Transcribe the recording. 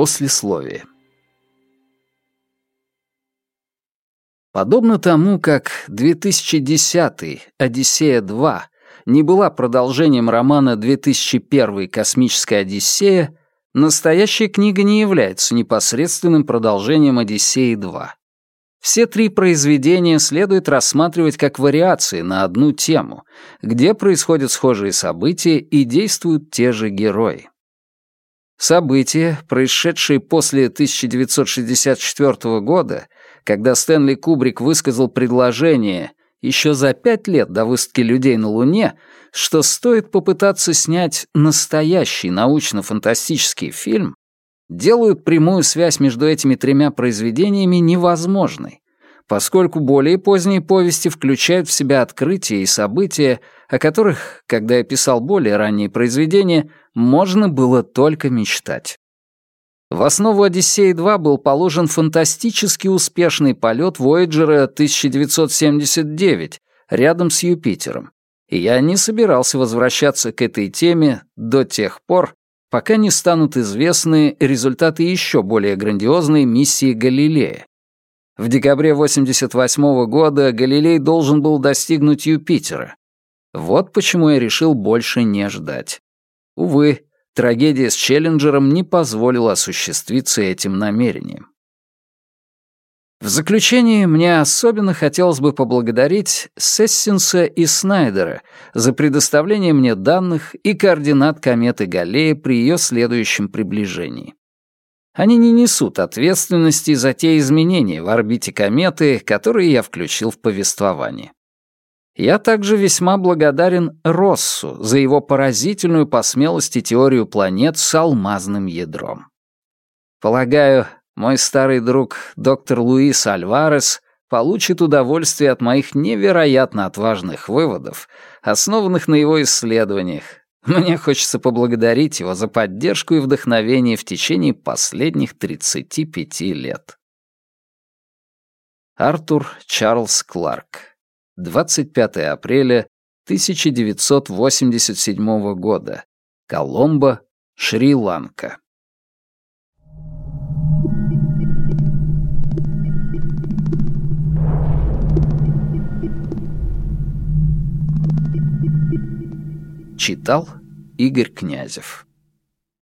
Послесловие. Подобно тому, как 2010 «Одиссея-2» не была продолжением романа 2001 «Космическая Одиссея», настоящая книга не является непосредственным продолжением «Одиссеи-2». Все три произведения следует рассматривать как вариации на одну тему, где происходят схожие события и действуют те же герои. События, происшедшие после 1964 года, когда Стэнли Кубрик высказал предложение еще за пять лет до выставки людей на Луне, что стоит попытаться снять настоящий научно-фантастический фильм, делают прямую связь между этими тремя произведениями невозможной, поскольку более поздние повести включают в себя открытия и события, о которых, когда я писал более ранние произведения, можно было только мечтать. В основу «Одиссеи-2» был положен фантастически успешный полет Вояджера 1979 рядом с Юпитером, и я не собирался возвращаться к этой теме до тех пор, пока не станут известны результаты еще более грандиозной миссии Галилея. В декабре 88 года Галилей должен был достигнуть Юпитера. Вот почему я решил больше не ждать. Увы, трагедия с Челленджером не позволила осуществиться этим намерением. В заключение мне особенно хотелось бы поблагодарить Сессинса и Снайдера за предоставление мне данных и координат кометы Галлея при ее следующем приближении. Они не несут ответственности за те изменения в орбите кометы, которые я включил в повествование. Я также весьма благодарен Россу за его поразительную по смелости теорию планет с алмазным ядром. Полагаю, мой старый друг доктор Луис Альварес получит удовольствие от моих невероятно отважных выводов, основанных на его исследованиях. Мне хочется поблагодарить его за поддержку и вдохновение в течение последних 35 лет. Артур Чарльз Кларк. 25 апреля 1987 года. Коломбо, Шри-Ланка. Читал Игорь Князев